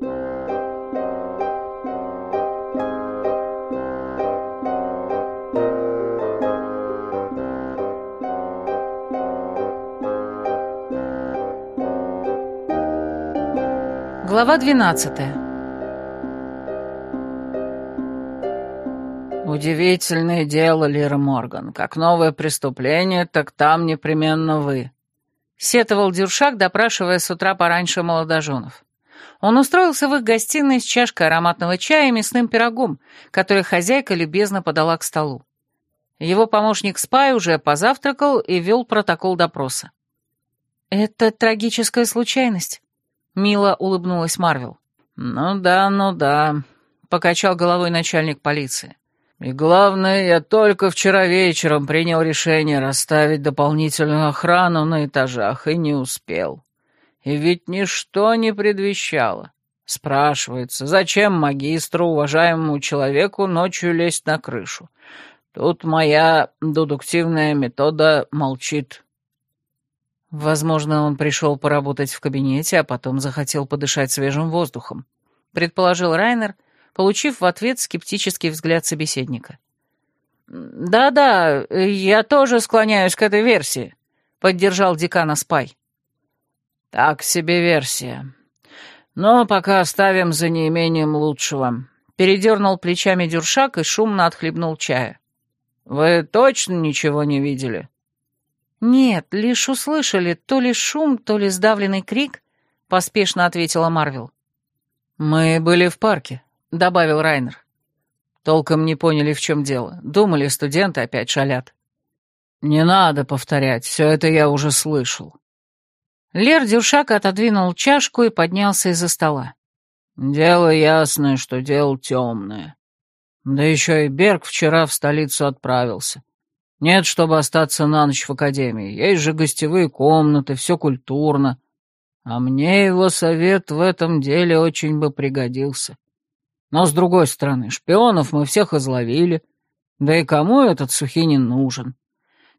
Глава 12 «Удивительное дело, Лира Морган. Как новое преступление, так там непременно вы», — сетовал Дюршак, допрашивая с утра пораньше молодоженов. Он устроился в их гостиной с чашкой ароматного чая и мясным пирогом, который хозяйка любезно подала к столу. Его помощник Спай уже позавтракал и вел протокол допроса. «Это трагическая случайность», Мило улыбнулась Марвел. «Ну да, ну да», — покачал головой начальник полиции. «И главное, я только вчера вечером принял решение расставить дополнительную охрану на этажах и не успел. И ведь ничто не предвещало. Спрашивается, зачем магистру, уважаемому человеку, ночью лезть на крышу? Тут моя дедуктивная метода молчит». Возможно, он пришел поработать в кабинете, а потом захотел подышать свежим воздухом, предположил Райнер, получив в ответ скептический взгляд собеседника. «Да-да, я тоже склоняюсь к этой версии», — поддержал декана Спай. «Так себе версия. Но пока оставим за неимением лучшего», — передернул плечами Дюршак и шумно отхлебнул чая. «Вы точно ничего не видели?» «Нет, лишь услышали то ли шум, то ли сдавленный крик», — поспешно ответила Марвел. «Мы были в парке», — добавил Райнер. Толком не поняли, в чем дело. Думали, студенты опять шалят. «Не надо повторять, все это я уже слышал». Лер Дюшак отодвинул чашку и поднялся из-за стола. «Дело ясное, что дело темное. Да еще и Берг вчера в столицу отправился. Нет, чтобы остаться на ночь в академии. Есть же гостевые комнаты, все культурно. А мне его совет в этом деле очень бы пригодился. Но, с другой стороны, шпионов мы всех изловили. Да и кому этот Сухинин нужен?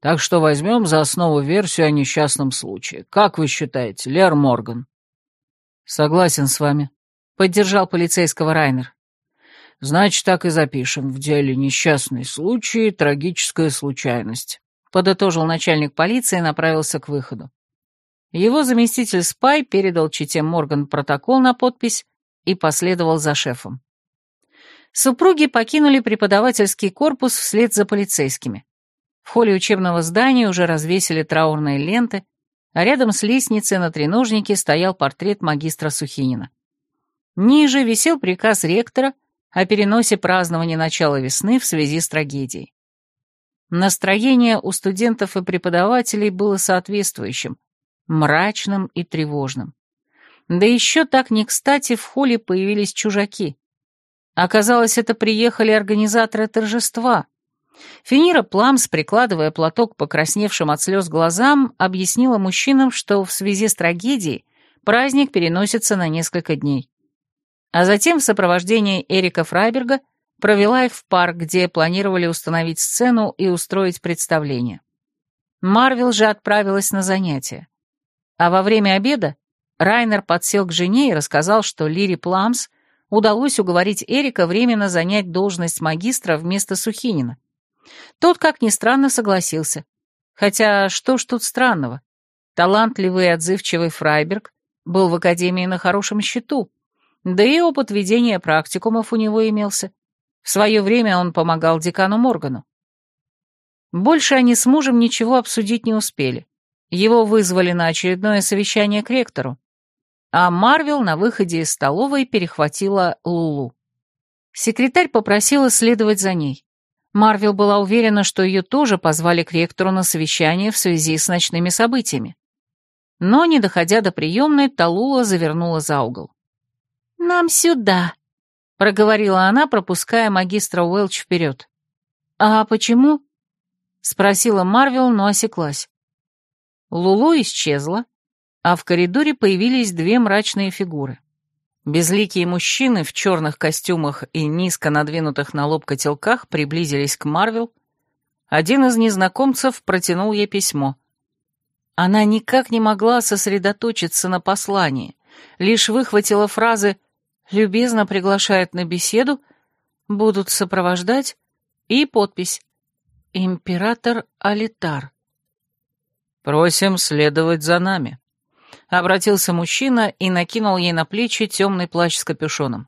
Так что возьмем за основу версию о несчастном случае. Как вы считаете, Лер Морган? Согласен с вами. Поддержал полицейского Райнер. Значит, так и запишем. В деле несчастный случай, трагическая случайность. Подытожил начальник полиции и направился к выходу. Его заместитель Спай передал чите Морган протокол на подпись и последовал за шефом. Супруги покинули преподавательский корпус вслед за полицейскими. В холле учебного здания уже развесили траурные ленты, а рядом с лестницей на треножнике стоял портрет магистра Сухинина. Ниже висел приказ ректора о переносе празднования начала весны в связи с трагедией. Настроение у студентов и преподавателей было соответствующим, мрачным и тревожным. Да еще так не кстати в холле появились чужаки. Оказалось, это приехали организаторы торжества. Финира Пламс, прикладывая платок покрасневшим от слез глазам, объяснила мужчинам, что в связи с трагедией праздник переносится на несколько дней а затем в сопровождении Эрика Фрайберга провела их в парк, где планировали установить сцену и устроить представление. Марвел же отправилась на занятия. А во время обеда Райнер подсел к жене и рассказал, что Лири Пламс удалось уговорить Эрика временно занять должность магистра вместо Сухинина. Тот, как ни странно, согласился. Хотя что ж тут странного? Талантливый и отзывчивый Фрайберг был в академии на хорошем счету, да и опыт ведения практикумов у него имелся. В свое время он помогал декану Моргану. Больше они с мужем ничего обсудить не успели. Его вызвали на очередное совещание к ректору. А Марвел на выходе из столовой перехватила Лулу. Секретарь попросила следовать за ней. Марвел была уверена, что ее тоже позвали к ректору на совещание в связи с ночными событиями. Но, не доходя до приемной, Талула завернула за угол. «Нам сюда», — проговорила она, пропуская магистра Уэлч вперед. «А почему?» — спросила Марвел, но осеклась. Лулу исчезла, а в коридоре появились две мрачные фигуры. Безликие мужчины в черных костюмах и низко надвинутых на лоб котелках приблизились к Марвел. Один из незнакомцев протянул ей письмо. Она никак не могла сосредоточиться на послании, лишь выхватила фразы Любезно приглашает на беседу, будут сопровождать и подпись «Император Алитар». «Просим следовать за нами», — обратился мужчина и накинул ей на плечи темный плащ с капюшоном.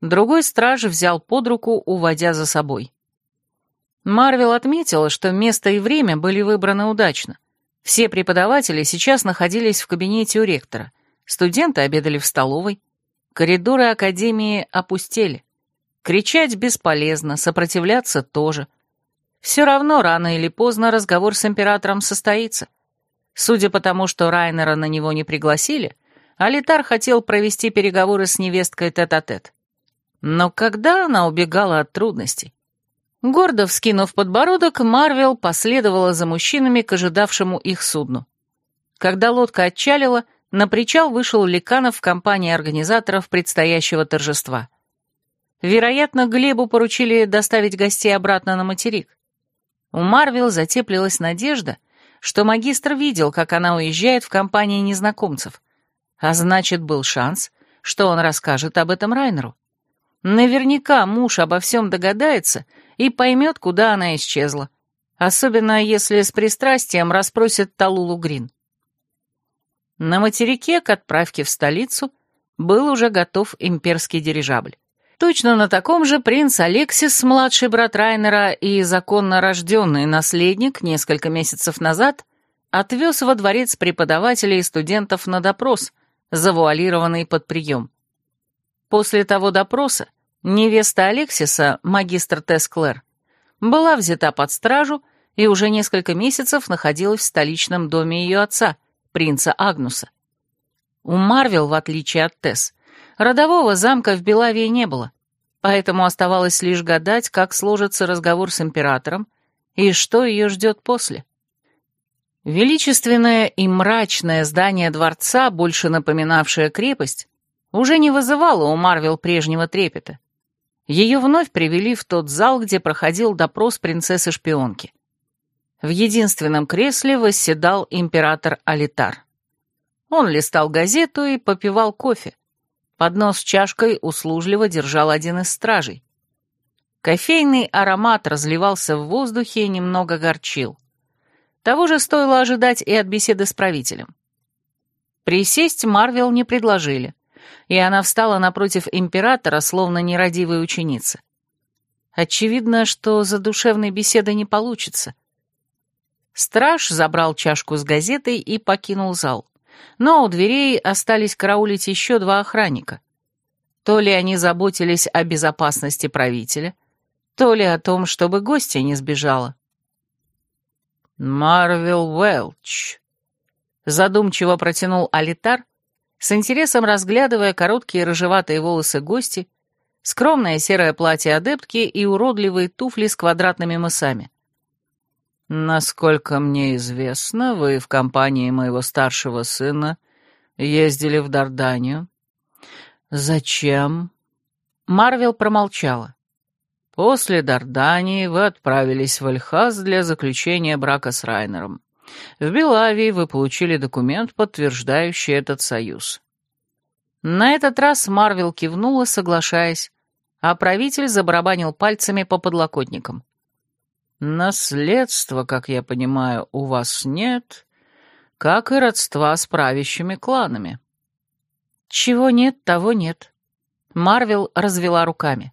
Другой страж взял под руку, уводя за собой. Марвел отметила, что место и время были выбраны удачно. Все преподаватели сейчас находились в кабинете у ректора, студенты обедали в столовой, коридоры академии опустели. Кричать бесполезно, сопротивляться тоже. Все равно рано или поздно разговор с императором состоится. Судя по тому, что Райнера на него не пригласили, Алитар хотел провести переговоры с невесткой тет-а-тет. -тет. Но когда она убегала от трудностей? Гордо вскинув подбородок, Марвел последовала за мужчинами к ожидавшему их судну. Когда лодка отчалила, на причал вышел Ликанов в компании организаторов предстоящего торжества. Вероятно, Глебу поручили доставить гостей обратно на материк. У Марвел затеплилась надежда, что магистр видел, как она уезжает в компании незнакомцев, а значит, был шанс, что он расскажет об этом Райнеру. Наверняка муж обо всем догадается и поймет, куда она исчезла, особенно если с пристрастием расспросит Талулу Грин. На материке к отправке в столицу был уже готов имперский дирижабль. Точно на таком же принц Алексис, младший брат Райнера и законно рожденный наследник, несколько месяцев назад отвез во дворец преподавателей и студентов на допрос, завуалированный под прием. После того допроса невеста Алексиса, магистр Тесс Клэр, была взята под стражу и уже несколько месяцев находилась в столичном доме ее отца, принца Агнуса. У Марвел, в отличие от Тесс, Родового замка в Белавии не было, поэтому оставалось лишь гадать, как сложится разговор с императором и что ее ждет после. Величественное и мрачное здание дворца, больше напоминавшее крепость, уже не вызывало у Марвел прежнего трепета. Ее вновь привели в тот зал, где проходил допрос принцессы-шпионки. В единственном кресле восседал император Алитар. Он листал газету и попивал кофе, Поднос с чашкой услужливо держал один из стражей. Кофейный аромат разливался в воздухе и немного горчил. Того же стоило ожидать и от беседы с правителем. Присесть Марвел не предложили, и она встала напротив императора, словно нерадивая ученица. Очевидно, что за душевной беседой не получится. Страж забрал чашку с газетой и покинул зал но у дверей остались караулить еще два охранника. То ли они заботились о безопасности правителя, то ли о том, чтобы гостья не сбежала. «Марвел Уэлч», — задумчиво протянул Алитар, с интересом разглядывая короткие рыжеватые волосы гости, скромное серое платье адептки и уродливые туфли с квадратными мысами. «Насколько мне известно, вы в компании моего старшего сына ездили в Дарданию». «Зачем?» Марвел промолчала. «После Дардании вы отправились в Альхаз для заключения брака с Райнером. В Белавии вы получили документ, подтверждающий этот союз». На этот раз Марвел кивнула, соглашаясь, а правитель забарабанил пальцами по подлокотникам. Наследства, как я понимаю, у вас нет, как и родства с правящими кланами. Чего нет, того нет. Марвел развела руками.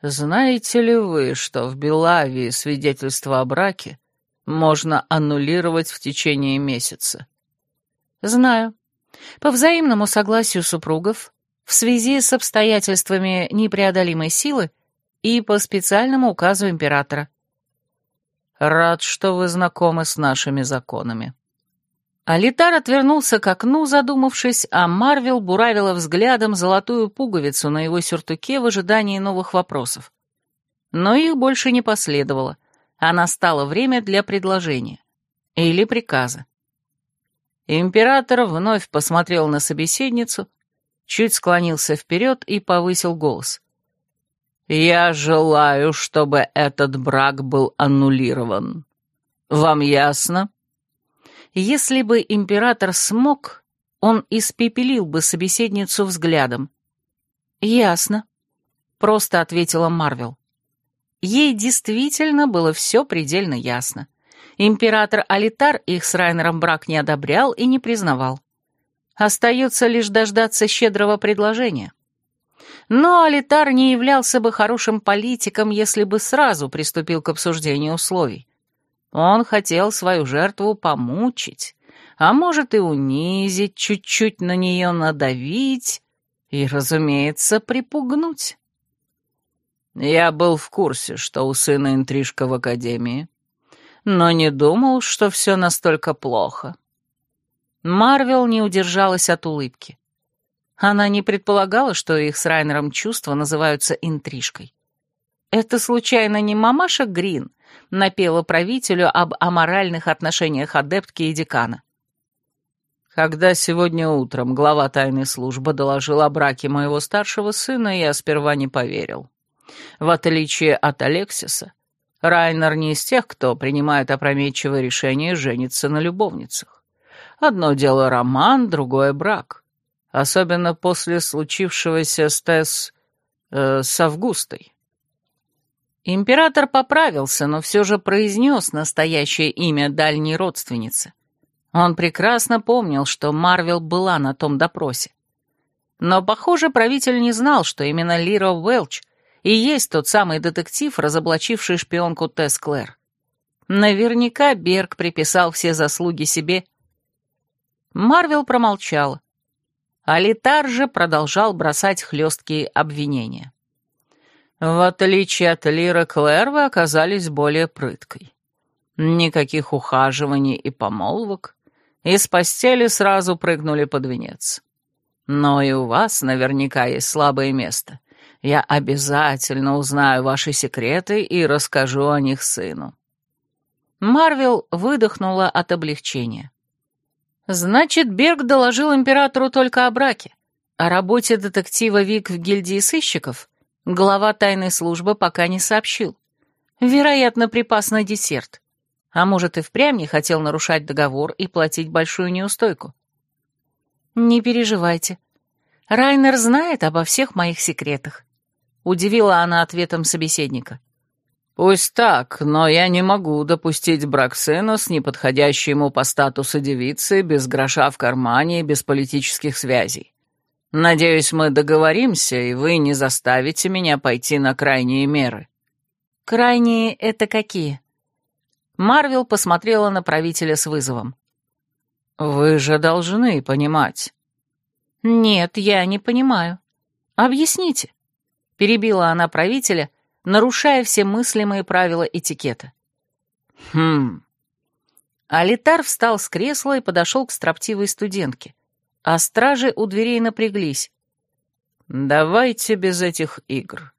Знаете ли вы, что в Белавии свидетельство о браке можно аннулировать в течение месяца? Знаю. По взаимному согласию супругов, в связи с обстоятельствами непреодолимой силы и по специальному указу императора. Рад, что вы знакомы с нашими законами». Алитар отвернулся к окну, задумавшись, а Марвел буравила взглядом золотую пуговицу на его сюртуке в ожидании новых вопросов. Но их больше не последовало, а настало время для предложения. Или приказа. Император вновь посмотрел на собеседницу, чуть склонился вперед и повысил голос. Я желаю, чтобы этот брак был аннулирован. Вам ясно? Если бы император смог, он испепелил бы собеседницу взглядом, «Ясно», — просто ответила Марвел. Ей действительно было все предельно ясно. Император Алитар их с Райнером брак не одобрял и не признавал. Остается лишь дождаться щедрого предложения. Но Алитар не являлся бы хорошим политиком, если бы сразу приступил к обсуждению условий. Он хотел свою жертву помучить, а может и унизить, чуть-чуть на нее надавить и, разумеется, припугнуть. Я был в курсе, что у сына интрижка в академии, но не думал, что все настолько плохо. Марвел не удержалась от улыбки. Она не предполагала, что их с Райнером чувства называются интрижкой. Это случайно не мамаша Грин напела правителю об аморальных отношениях адептки и декана? Когда сегодня утром глава тайной службы доложил о браке моего старшего сына, я сперва не поверил. В отличие от Алексиса, Райнер не из тех, кто принимает опрометчивое решение жениться на любовницах. Одно дело роман, другое брак. Особенно после случившегося с Тесс... Э, с Августой. Император поправился, но все же произнес настоящее имя дальней родственницы. Он прекрасно помнил, что Марвел была на том допросе. Но, похоже, правитель не знал, что именно Лира Уэлч и есть тот самый детектив, разоблачивший шпионку Тесс Клэр. Наверняка Берг приписал все заслуги себе. Марвел промолчала. Алитар же продолжал бросать хлесткие обвинения. В отличие от Лиры Клэр, вы оказались более прыткой. Никаких ухаживаний и помолвок. Из постели сразу прыгнули под венец. Но и у вас наверняка есть слабое место — я обязательно узнаю ваши секреты и расскажу о них сыну». Марвел выдохнула от облегчения. «Значит, Берг доложил императору только о браке. О работе детектива Вик в гильдии сыщиков глава тайной службы пока не сообщил. Вероятно, припас на десерт. А может, и впрямь не хотел нарушать договор и платить большую неустойку. Не переживайте. Райнер знает обо всех моих секретах. Удивила она ответом собеседника. «Пусть так, но я не могу допустить брак сына с неподходящей ему по статусу девицы, без гроша в кармане и без политических связей. Надеюсь, мы договоримся, и вы не заставите меня пойти на крайние меры». «Крайние — это какие?» Марвел посмотрела на правителя с вызовом. «Вы же должны понимать». «Нет, я не понимаю. Объясните». Перебила она правителя, нарушая все мыслимые правила этикета. «Хм...» Алитар встал с кресла и подошел к строптивой студентке, а стражи у дверей напряглись. «Давайте без этих игр.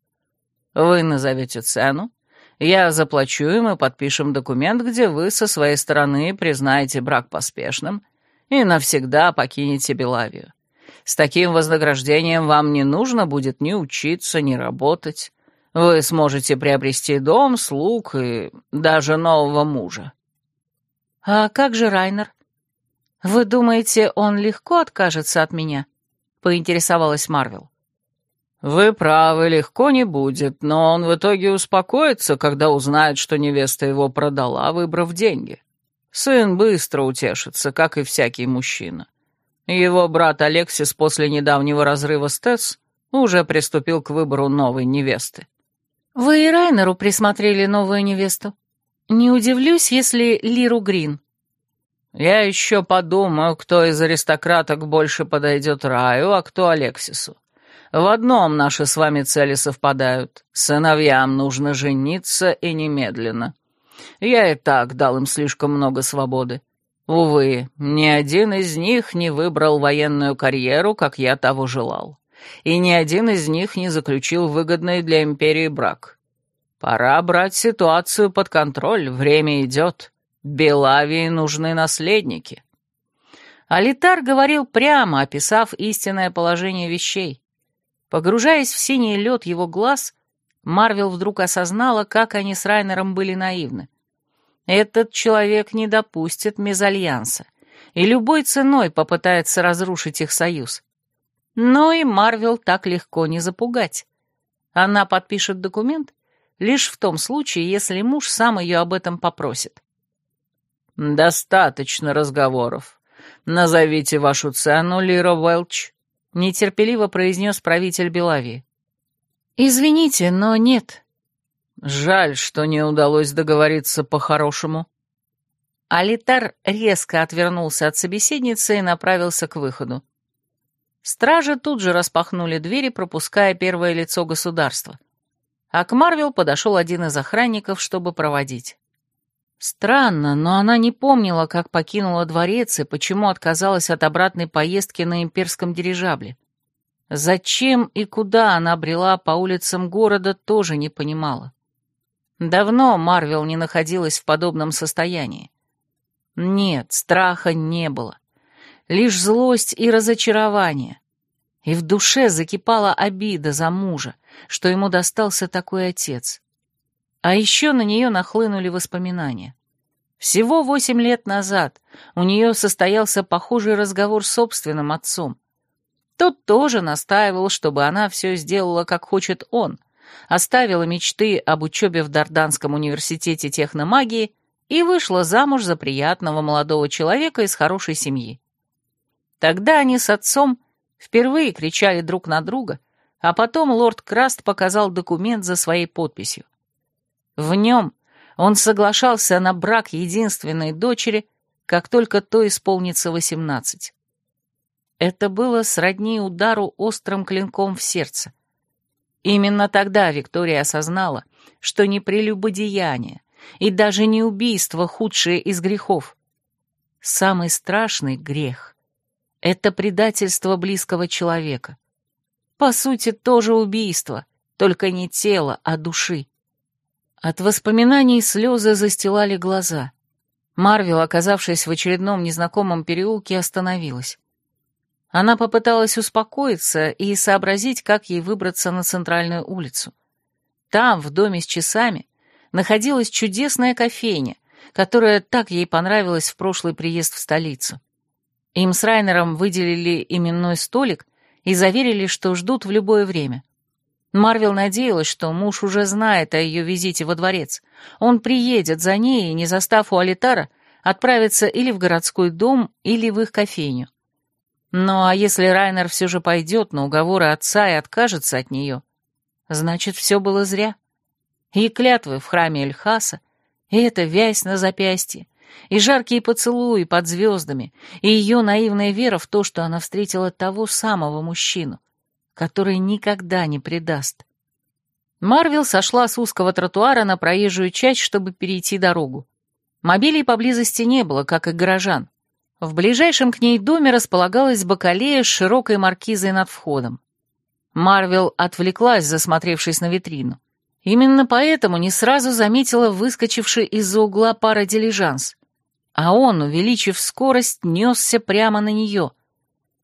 Вы назовете цену, я заплачу, и мы подпишем документ, где вы со своей стороны признаете брак поспешным и навсегда покинете Белавию. С таким вознаграждением вам не нужно будет ни учиться, ни работать. Вы сможете приобрести дом, слуг и даже нового мужа». «А как же Райнер? Вы думаете, он легко откажется от меня?» — поинтересовалась Марвел. «Вы правы, легко не будет, но он в итоге успокоится, когда узнает, что невеста его продала, выбрав деньги. Сын быстро утешится, как и всякий мужчина. Его брат Алексис после недавнего разрыва с Тесс уже приступил к выбору новой невесты. «Вы и Райнеру присмотрели новую невесту. Не удивлюсь, если Лиру Грин». «Я еще подумаю, кто из аристократок больше подойдет Раю, а кто Алексису. В одном наши с вами цели совпадают. Сыновьям нужно жениться и немедленно. Я и так дал им слишком много свободы. Увы, ни один из них не выбрал военную карьеру, как я того желал. И ни один из них не заключил выгодный для империи брак. Пора брать ситуацию под контроль, время идет. Белавии нужны наследники. Алитар говорил прямо, описав истинное положение вещей. Погружаясь в синий лед его глаз, Марвел вдруг осознала, как они с Райнером были наивны. Этот человек не допустит мезальянса и любой ценой попытается разрушить их союз. Но и Марвел так легко не запугать. Она подпишет документ лишь в том случае, если муж сам ее об этом попросит. «Достаточно разговоров. Назовите вашу цену, Лира Уэлч», — нетерпеливо произнес правитель Белавии. «Извините, но нет». «Жаль, что не удалось договориться по-хорошему». Алитар резко отвернулся от собеседницы и направился к выходу. Стражи тут же распахнули двери, пропуская первое лицо государства. А к Марвел подошел один из охранников, чтобы проводить. Странно, но она не помнила, как покинула дворец и почему отказалась от обратной поездки на имперском дирижабле. Зачем и куда она брела по улицам города, тоже не понимала. Давно Марвел не находилась в подобном состоянии. Нет, страха не было лишь злость и разочарование. И в душе закипала обида за мужа, что ему достался такой отец. А еще на нее нахлынули воспоминания. Всего восемь лет назад у нее состоялся похожий разговор с собственным отцом. Тот тоже настаивал, чтобы она все сделала, как хочет он, оставила мечты об учебе в Дарданском университете техномагии и вышла замуж за приятного молодого человека из хорошей семьи. Тогда они с отцом впервые кричали друг на друга, а потом лорд Краст показал документ за своей подписью. В нем он соглашался на брак единственной дочери, как только то исполнится восемнадцать. Это было сродни удару острым клинком в сердце. Именно тогда Виктория осознала, что не прелюбодеяние и даже не убийство худшее из грехов. Самый страшный грех это предательство близкого человека. По сути, тоже убийство, только не тела, а души. От воспоминаний слезы застилали глаза. Марвел, оказавшись в очередном незнакомом переулке, остановилась. Она попыталась успокоиться и сообразить, как ей выбраться на центральную улицу. Там, в доме с часами, находилась чудесная кофейня, которая так ей понравилась в прошлый приезд в столицу. Им с Райнером выделили именной столик и заверили, что ждут в любое время. Марвел надеялась, что муж уже знает о ее визите во дворец. Он приедет за ней и, не застав у Алитара, отправится или в городской дом, или в их кофейню. Ну а если Райнер все же пойдет на уговоры отца и откажется от нее, значит, все было зря. И клятвы в храме Эльхаса, и эта вязь на запястье, и жаркие поцелуи под звездами, и ее наивная вера в то, что она встретила того самого мужчину, который никогда не предаст. Марвел сошла с узкого тротуара на проезжую часть, чтобы перейти дорогу. Мобилей поблизости не было, как и горожан. В ближайшем к ней доме располагалась бакалея с широкой маркизой над входом. Марвел отвлеклась, засмотревшись на витрину. Именно поэтому не сразу заметила выскочивший из-за угла пара дилижанс а он, увеличив скорость, несся прямо на нее.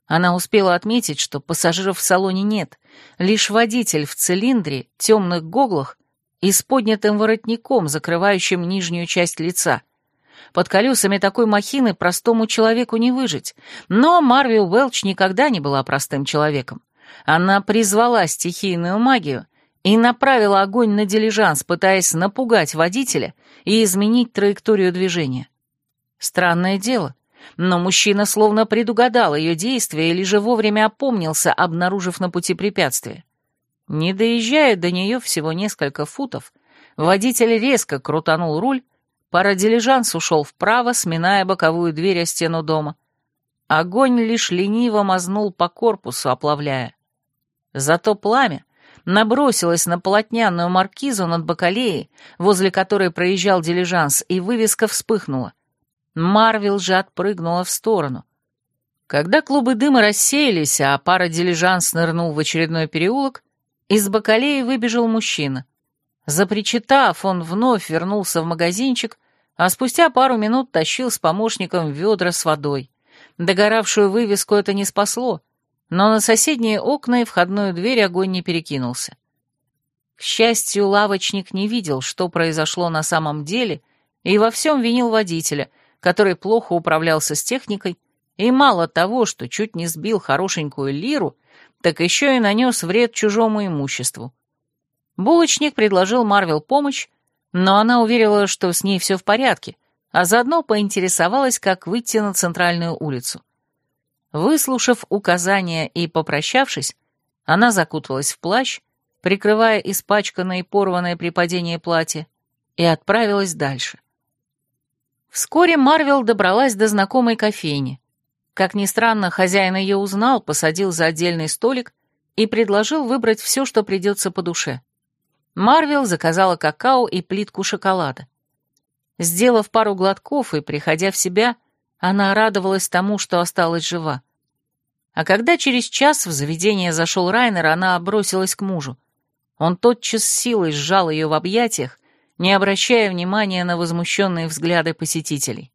Она успела отметить, что пассажиров в салоне нет, лишь водитель в цилиндре, темных гоглах и с поднятым воротником, закрывающим нижнюю часть лица. Под колесами такой махины простому человеку не выжить, но Марвел Уэлч никогда не была простым человеком. Она призвала стихийную магию и направила огонь на дилижанс, пытаясь напугать водителя и изменить траекторию движения. Странное дело, но мужчина словно предугадал ее действия или же вовремя опомнился, обнаружив на пути препятствие. Не доезжая до нее всего несколько футов, водитель резко крутанул руль, парадилижанс ушел вправо, сминая боковую дверь о стену дома. Огонь лишь лениво мазнул по корпусу, оплавляя. Зато пламя набросилось на полотняную маркизу над бакалеей, возле которой проезжал дилижанс, и вывеска вспыхнула. Марвел же отпрыгнула в сторону. Когда клубы дыма рассеялись, а пара дилижанс нырнул в очередной переулок, из бакалеи выбежал мужчина. Запричитав, он вновь вернулся в магазинчик, а спустя пару минут тащил с помощником ведра с водой. Догоравшую вывеску это не спасло, но на соседние окна и входную дверь огонь не перекинулся. К счастью, лавочник не видел, что произошло на самом деле, и во всем винил водителя, который плохо управлялся с техникой И мало того, что чуть не сбил хорошенькую лиру, так еще и нанес вред чужому имуществу. Булочник предложил Марвел помощь, но она уверила, что с ней все в порядке, а заодно поинтересовалась, как выйти на центральную улицу. Выслушав указания и попрощавшись, она закуталась в плащ, прикрывая испачканное и порванное при падении платье, и отправилась дальше. Вскоре Марвел добралась до знакомой кофейни. Как ни странно, хозяин ее узнал, посадил за отдельный столик и предложил выбрать все, что придется по душе. Марвел заказала какао и плитку шоколада. Сделав пару глотков и приходя в себя, она радовалась тому, что осталась жива. А когда через час в заведение зашел Райнер, она бросилась к мужу. Он тотчас силой сжал ее в объятиях, не обращая внимания на возмущенные взгляды посетителей.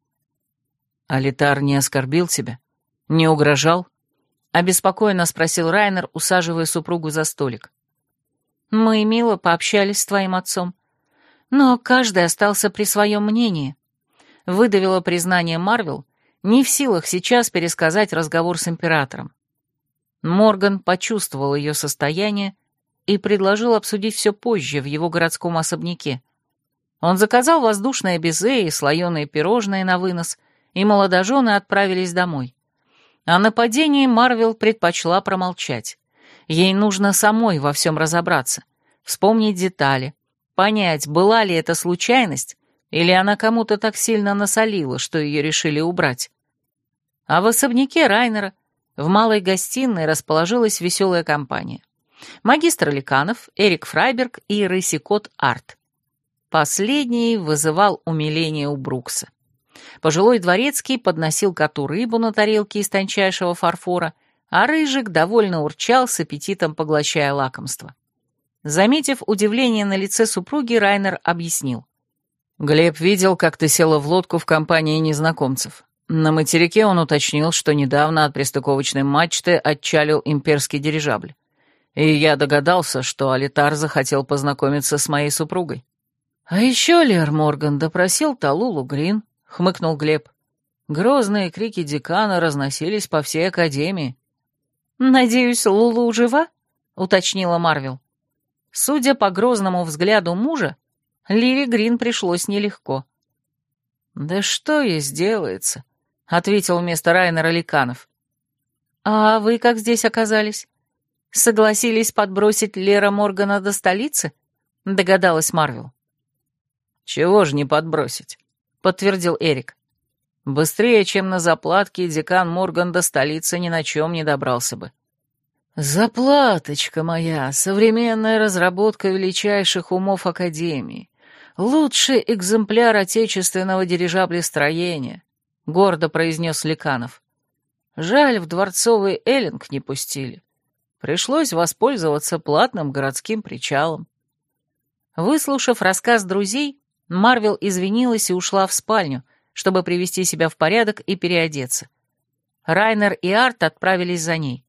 «Алитар не оскорбил тебя? Не угрожал?» — обеспокоенно спросил Райнер, усаживая супругу за столик. Мы мило пообщались с твоим отцом. Но каждый остался при своем мнении. Выдавила признание Марвел, не в силах сейчас пересказать разговор с императором. Морган почувствовал ее состояние и предложил обсудить все позже в его городском особняке. Он заказал воздушное безе и слоеные пирожные на вынос, и молодожены отправились домой. О нападении Марвел предпочла промолчать. Ей нужно самой во всем разобраться, вспомнить детали, понять, была ли это случайность, или она кому-то так сильно насолила, что ее решили убрать. А в особняке Райнера в малой гостиной расположилась веселая компания. Магистр Ликанов, Эрик Фрайберг и Рысикот Арт. Последний вызывал умиление у Брукса. Пожилой дворецкий подносил коту рыбу на тарелке из тончайшего фарфора а Рыжик довольно урчал с аппетитом, поглощая лакомство. Заметив удивление на лице супруги, Райнер объяснил. «Глеб видел, как ты села в лодку в компании незнакомцев. На материке он уточнил, что недавно от пристыковочной мачты отчалил имперский дирижабль. И я догадался, что Алитар захотел познакомиться с моей супругой». «А еще Лер Морган допросил Талулу Грин», — хмыкнул Глеб. Грозные крики декана разносились по всей академии. «Надеюсь, Лулу жива?» — уточнила Марвел. Судя по грозному взгляду мужа, Ливи Грин пришлось нелегко. «Да что ей сделается?» — ответил вместо Райнера Ликанов. «А вы как здесь оказались? Согласились подбросить Лера Моргана до столицы?» — догадалась Марвел. «Чего же не подбросить?» — подтвердил Эрик. Быстрее, чем на заплатке, декан Морган до столицы ни на чем не добрался бы. «Заплаточка моя, современная разработка величайших умов Академии, лучший экземпляр отечественного дирижаблестроения», — гордо произнес Ликанов. «Жаль, в дворцовый эллинг не пустили. Пришлось воспользоваться платным городским причалом». Выслушав рассказ друзей, Марвел извинилась и ушла в спальню, чтобы привести себя в порядок и переодеться. Райнер и Арт отправились за ней.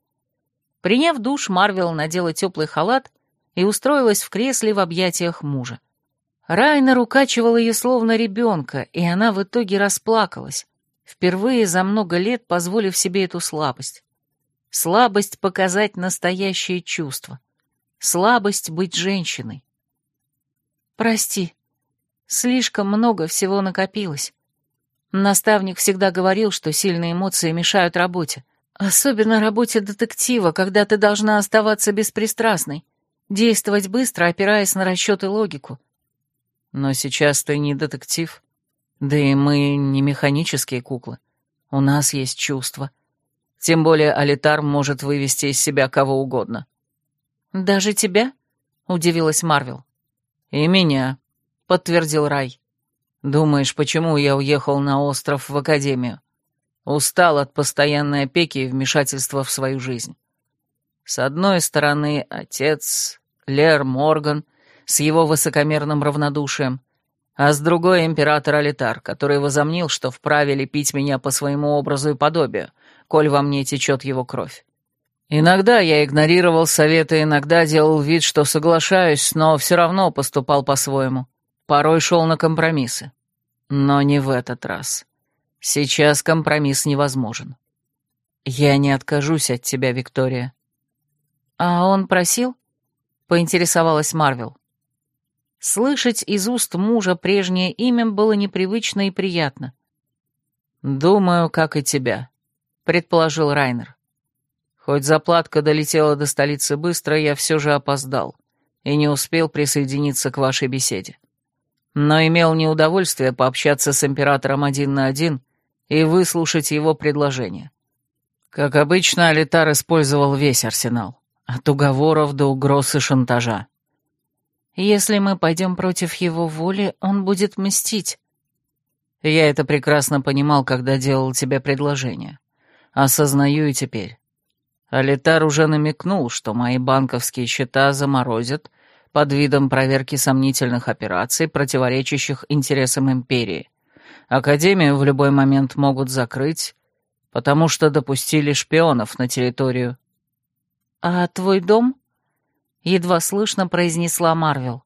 Приняв душ, Марвел надела теплый халат и устроилась в кресле в объятиях мужа. Райнер укачивал ее словно ребенка, и она в итоге расплакалась, впервые за много лет позволив себе эту слабость. Слабость показать настоящее чувство. Слабость быть женщиной. «Прости, слишком много всего накопилось», Наставник всегда говорил, что сильные эмоции мешают работе. Особенно работе детектива, когда ты должна оставаться беспристрастной, действовать быстро, опираясь на расчет и логику. Но сейчас ты не детектив. Да и мы не механические куклы. У нас есть чувства. Тем более Алитар может вывести из себя кого угодно. «Даже тебя?» — удивилась Марвел. «И меня», — подтвердил Рай. Думаешь, почему я уехал на остров в академию? Устал от постоянной опеки и вмешательства в свою жизнь. С одной стороны, отец, Лер Морган, с его высокомерным равнодушием, а с другой — император Алитар, который возомнил, что вправе лепить меня по своему образу и подобию, коль во мне течет его кровь. Иногда я игнорировал советы, иногда делал вид, что соглашаюсь, но все равно поступал по-своему. Порой шел на компромиссы. Но не в этот раз. Сейчас компромисс невозможен. «Я не откажусь от тебя, Виктория». «А он просил?» — поинтересовалась Марвел. Слышать из уст мужа прежнее имя было непривычно и приятно. «Думаю, как и тебя», — предположил Райнер. «Хоть заплатка долетела до столицы быстро, я все же опоздал и не успел присоединиться к вашей беседе. Но имел неудовольствие пообщаться с императором один на один и выслушать его предложение. Как обычно, Алитар использовал весь арсенал, от уговоров до угроз и шантажа. Если мы пойдем против его воли, он будет мстить. Я это прекрасно понимал, когда делал тебе предложение. Осознаю и теперь. Алитар уже намекнул, что мои банковские счета заморозят под видом проверки сомнительных операций, противоречащих интересам империи. Академию в любой момент могут закрыть, потому что допустили шпионов на территорию. «А твой дом?» едва слышно произнесла Марвел.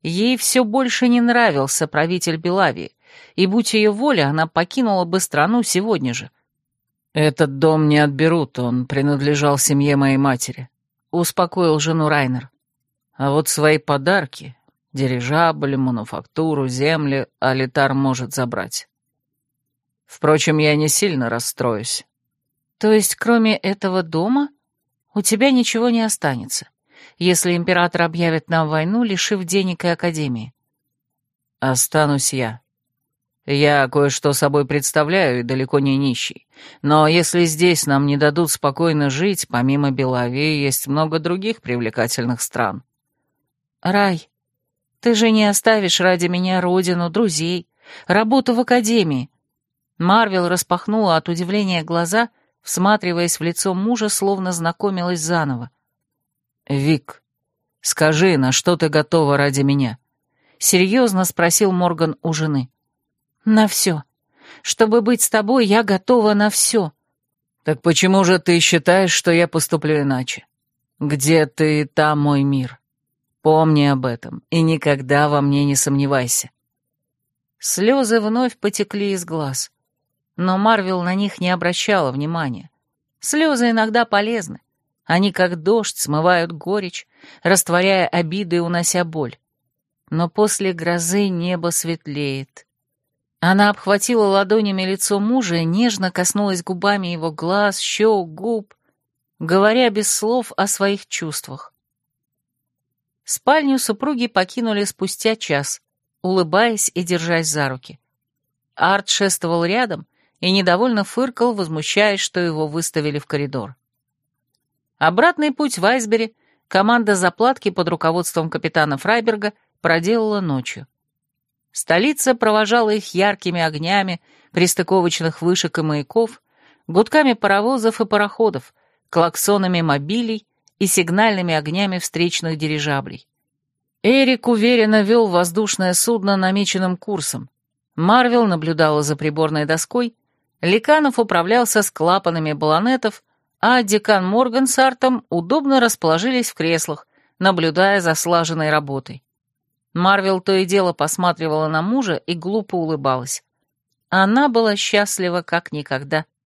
Ей все больше не нравился правитель Белавии, и, будь ее воля, она покинула бы страну сегодня же. «Этот дом не отберут, он принадлежал семье моей матери», — успокоил жену Райнер. «А вот свои подарки, дирижабль, мануфактуру, земли, Алитар может забрать. Впрочем, я не сильно расстроюсь». «То есть, кроме этого дома, у тебя ничего не останется?» если император объявит нам войну, лишив денег и Академии? Останусь я. Я кое-что собой представляю и далеко не нищий. Но если здесь нам не дадут спокойно жить, помимо Белавии есть много других привлекательных стран. Рай, ты же не оставишь ради меня родину, друзей, работу в Академии. Марвел распахнула от удивления глаза, всматриваясь в лицо мужа, словно знакомилась заново. «Вик, скажи, на что ты готова ради меня?» — серьезно спросил Морган у жены. «На все. Чтобы быть с тобой, я готова на все». «Так почему же ты считаешь, что я поступлю иначе? Где ты, там мой мир. Помни об этом и никогда во мне не сомневайся». Слезы вновь потекли из глаз, но Марвел на них не обращала внимания. Слезы иногда полезны. Они, как дождь, смывают горечь, растворяя обиды и унося боль. Но после грозы небо светлеет. Она обхватила ладонями лицо мужа и нежно коснулась губами его глаз, щек, губ, говоря без слов о своих чувствах. Спальню супруги покинули спустя час, улыбаясь и держась за руки. Арт шествовал рядом и недовольно фыркал, возмущаясь, что его выставили в коридор. Обратный путь в Айсбери команда заплатки под руководством капитана Фрайберга проделала ночью. Столица провожала их яркими огнями пристыковочных вышек и маяков, гудками паровозов и пароходов, клаксонами мобилей и сигнальными огнями встречных дирижаблей. Эрик уверенно вел воздушное судно намеченным курсом. Марвел наблюдала за приборной доской, Ликанов управлялся с клапанами баллонетов, а декан Морган с Артом удобно расположились в креслах, наблюдая за слаженной работой. Марвел то и дело посматривала на мужа и глупо улыбалась. Она была счастлива как никогда.